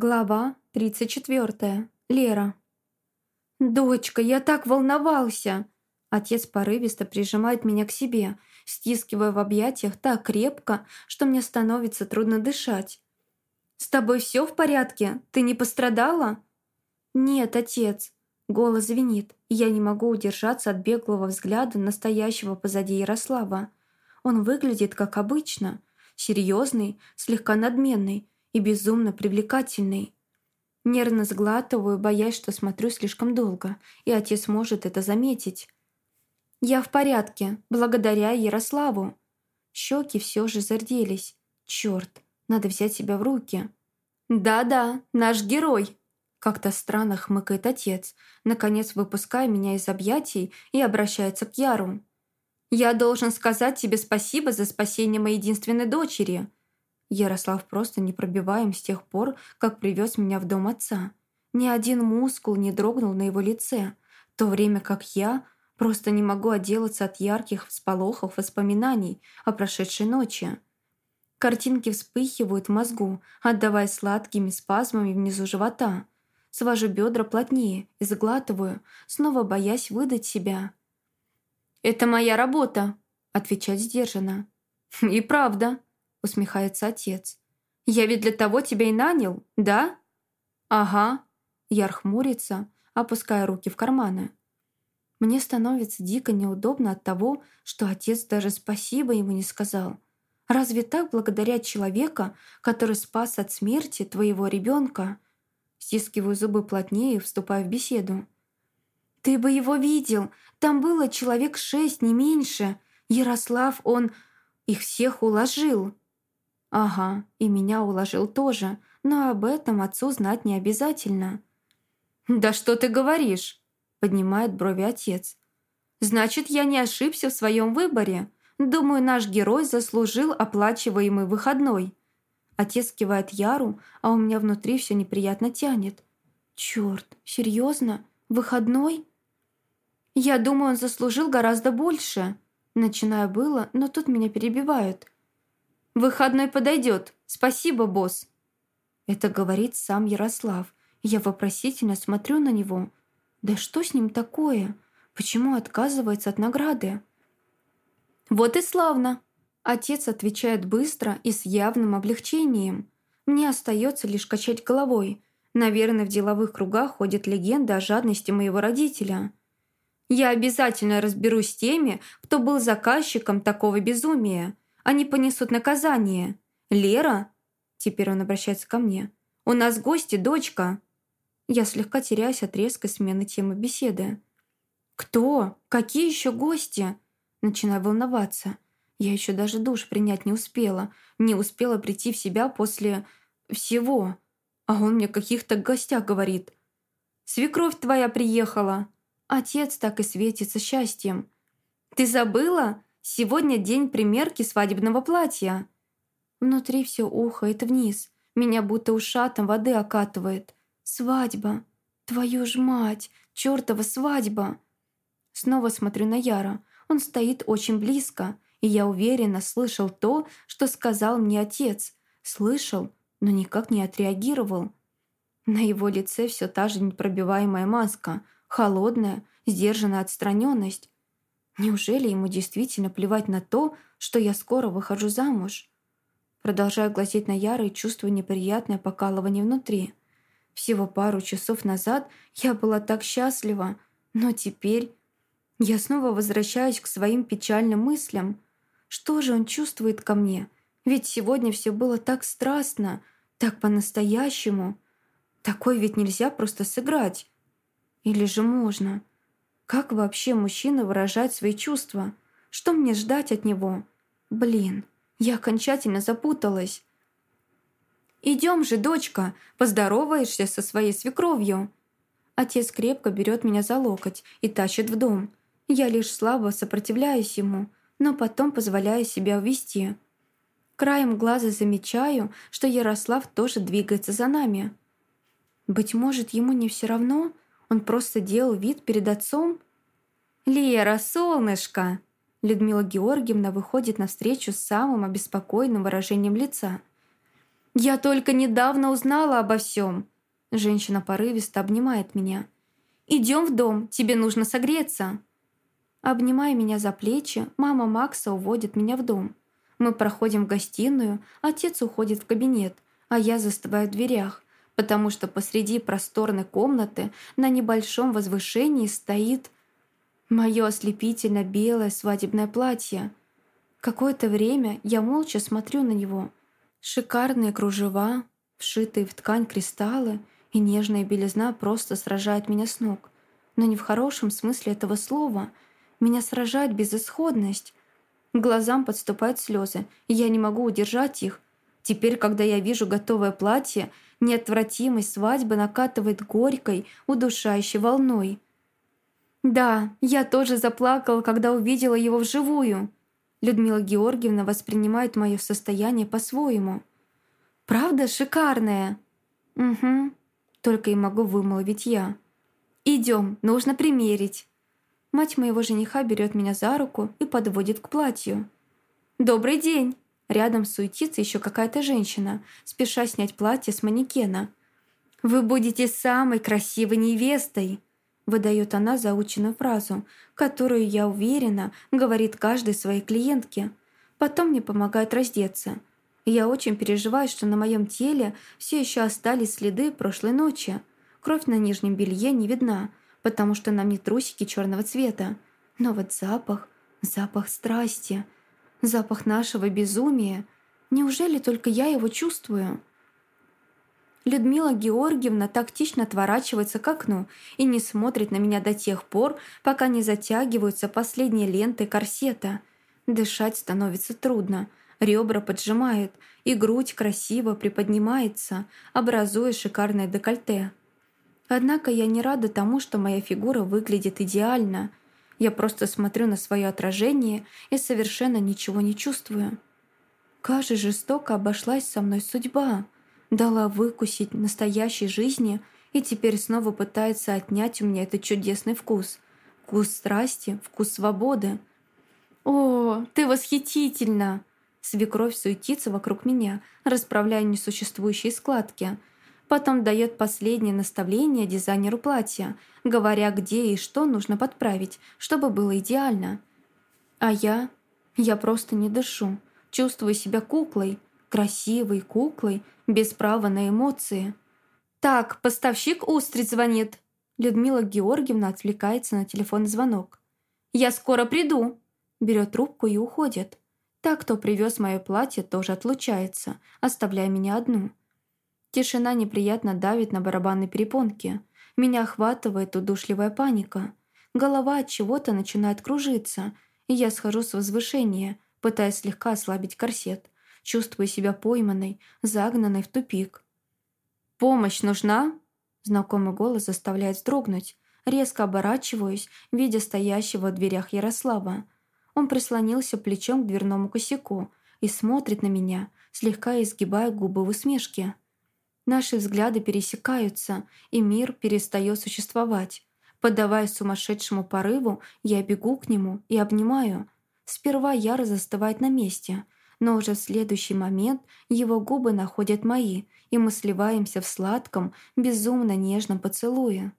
Глава 34. Лера. «Дочка, я так волновался!» Отец порывисто прижимает меня к себе, стискивая в объятиях так крепко, что мне становится трудно дышать. «С тобой все в порядке? Ты не пострадала?» «Нет, отец». Голос звенит, и я не могу удержаться от беглого взгляда настоящего позади Ярослава. Он выглядит как обычно, серьезный, слегка надменный, и безумно привлекательный. Нервно сглатываю, боясь, что смотрю слишком долго, и отец может это заметить. «Я в порядке, благодаря Ярославу». Щеки все же зарделись. Черт, надо взять себя в руки. «Да-да, наш герой!» Как-то странно хмыкает отец, наконец выпуская меня из объятий и обращается к Яру. «Я должен сказать тебе спасибо за спасение моей единственной дочери. Ярослав просто непробиваем с тех пор, как привез меня в дом отца. Ни один мускул не дрогнул на его лице, в то время как я просто не могу отделаться от ярких всполохов воспоминаний о прошедшей ночи. Картинки вспыхивают в мозгу, отдавая сладкими спазмами внизу живота. Свожу бедра плотнее и заглатываю, снова боясь выдать себя. «Это моя работа», — отвечать сдержанно. «И правда», усмехается отец. «Я ведь для того тебя и нанял, да?» «Ага». Яр хмурится, опуская руки в карманы. Мне становится дико неудобно от того, что отец даже спасибо ему не сказал. Разве так благодаря человека, который спас от смерти твоего ребенка? Стискиваю зубы плотнее и вступаю в беседу. «Ты бы его видел! Там было человек шесть, не меньше. Ярослав, он их всех уложил!» «Ага, и меня уложил тоже, но об этом отцу знать не обязательно». «Да что ты говоришь?» — поднимает брови отец. «Значит, я не ошибся в своем выборе. Думаю, наш герой заслужил оплачиваемый выходной». Отец кивает Яру, а у меня внутри все неприятно тянет. «Черт, серьезно? Выходной?» «Я думаю, он заслужил гораздо больше». Начинаю было, но тут меня перебивают – «Выходной подойдет. Спасибо, босс». Это говорит сам Ярослав. Я вопросительно смотрю на него. Да что с ним такое? Почему отказывается от награды? «Вот и славно!» Отец отвечает быстро и с явным облегчением. Мне остается лишь качать головой. Наверное, в деловых кругах ходит легенда о жадности моего родителя. Я обязательно разберусь с теми, кто был заказчиком такого безумия. Они понесут наказание. Лера?» Теперь он обращается ко мне. «У нас гости, дочка!» Я слегка теряюсь от резкой смены темы беседы. «Кто? Какие еще гости?» Начинаю волноваться. Я еще даже душ принять не успела. Не успела прийти в себя после... всего. А он мне каких-то гостях говорит. «Свекровь твоя приехала!» Отец так и светится счастьем. «Ты забыла? Сегодня день примерки свадебного платья». Внутри все ухает вниз. Меня будто ушатом воды окатывает. «Свадьба! Твою ж мать! Чёртова свадьба!» Снова смотрю на Яра. Он стоит очень близко, и я уверенно слышал то, что сказал мне отец. Слышал, но никак не отреагировал. На его лице все та же непробиваемая маска, холодная, сдержанная отстраненность. Неужели ему действительно плевать на то, что я скоро выхожу замуж? Продолжаю глазеть на Яра и чувствую неприятное покалывание внутри. Всего пару часов назад я была так счастлива, но теперь я снова возвращаюсь к своим печальным мыслям. Что же он чувствует ко мне? Ведь сегодня все было так страстно, так по-настоящему. Такой ведь нельзя просто сыграть. Или же можно? Как вообще мужчина выражает свои чувства? Что мне ждать от него? Блин, я окончательно запуталась. «Идем же, дочка, поздороваешься со своей свекровью». Отец крепко берет меня за локоть и тащит в дом. Я лишь слабо сопротивляюсь ему, но потом позволяю себя увести. Краем глаза замечаю, что Ярослав тоже двигается за нами. Быть может, ему не все равно, он просто делал вид перед отцом? «Лера, солнышко!» Людмила Георгиевна выходит навстречу с самым обеспокоенным выражением лица. «Я только недавно узнала обо всем!» Женщина порывисто обнимает меня. «Идем в дом, тебе нужно согреться!» Обнимая меня за плечи, мама Макса уводит меня в дом. Мы проходим в гостиную, отец уходит в кабинет, а я застываю в дверях, потому что посреди просторной комнаты на небольшом возвышении стоит мое ослепительно белое свадебное платье. Какое-то время я молча смотрю на него. Шикарные кружева, вшитые в ткань кристаллы и нежная белизна просто сражает меня с ног. Но не в хорошем смысле этого слова. Меня сражает безысходность. К глазам подступают слезы, и я не могу удержать их. Теперь, когда я вижу готовое платье, неотвратимость свадьбы накатывает горькой, удушающей волной. Да, я тоже заплакала, когда увидела его вживую. Людмила Георгиевна воспринимает мое состояние по-своему. «Правда шикарная?» «Угу», — только и могу вымолвить я. «Идем, нужно примерить». Мать моего жениха берет меня за руку и подводит к платью. «Добрый день!» Рядом суетится еще какая-то женщина, спеша снять платье с манекена. «Вы будете самой красивой невестой!» выдает она заученную фразу, которую, я уверена, говорит каждой своей клиентке. Потом мне помогает раздеться. Я очень переживаю, что на моем теле все еще остались следы прошлой ночи. Кровь на нижнем белье не видна, потому что на мне трусики черного цвета. Но вот запах, запах страсти, запах нашего безумия. Неужели только я его чувствую?» Людмила Георгиевна тактично отворачивается к окну и не смотрит на меня до тех пор, пока не затягиваются последние ленты корсета. Дышать становится трудно, ребра поджимают, и грудь красиво приподнимается, образуя шикарное декольте. Однако я не рада тому, что моя фигура выглядит идеально. Я просто смотрю на свое отражение и совершенно ничего не чувствую. Как же жестоко обошлась со мной судьба дала выкусить настоящей жизни и теперь снова пытается отнять у меня этот чудесный вкус. Вкус страсти, вкус свободы. «О, ты восхитительна!» Свекровь суетится вокруг меня, расправляя несуществующие складки. Потом дает последнее наставление дизайнеру платья, говоря, где и что нужно подправить, чтобы было идеально. А я... я просто не дышу, чувствую себя куклой, красивой куклой, без права на эмоции. «Так, поставщик устриц звонит». Людмила Георгиевна отвлекается на телефонный звонок. «Я скоро приду», берет трубку и уходит. Так, кто привез мое платье, тоже отлучается, оставляя меня одну. Тишина неприятно давит на барабанной перепонке. Меня охватывает удушливая паника. Голова от чего-то начинает кружиться, и я схожу с возвышения, пытаясь слегка ослабить корсет чувствуя себя пойманной, загнанной в тупик. «Помощь нужна?» Знакомый голос заставляет вздрогнуть. Резко оборачиваюсь, видя стоящего в дверях Ярослава. Он прислонился плечом к дверному косяку и смотрит на меня, слегка изгибая губы в усмешке. Наши взгляды пересекаются, и мир перестает существовать. Поддаваясь сумасшедшему порыву, я бегу к нему и обнимаю. Сперва Яра застывает на месте — но уже в следующий момент его губы находят мои, и мы сливаемся в сладком, безумно нежном поцелуе.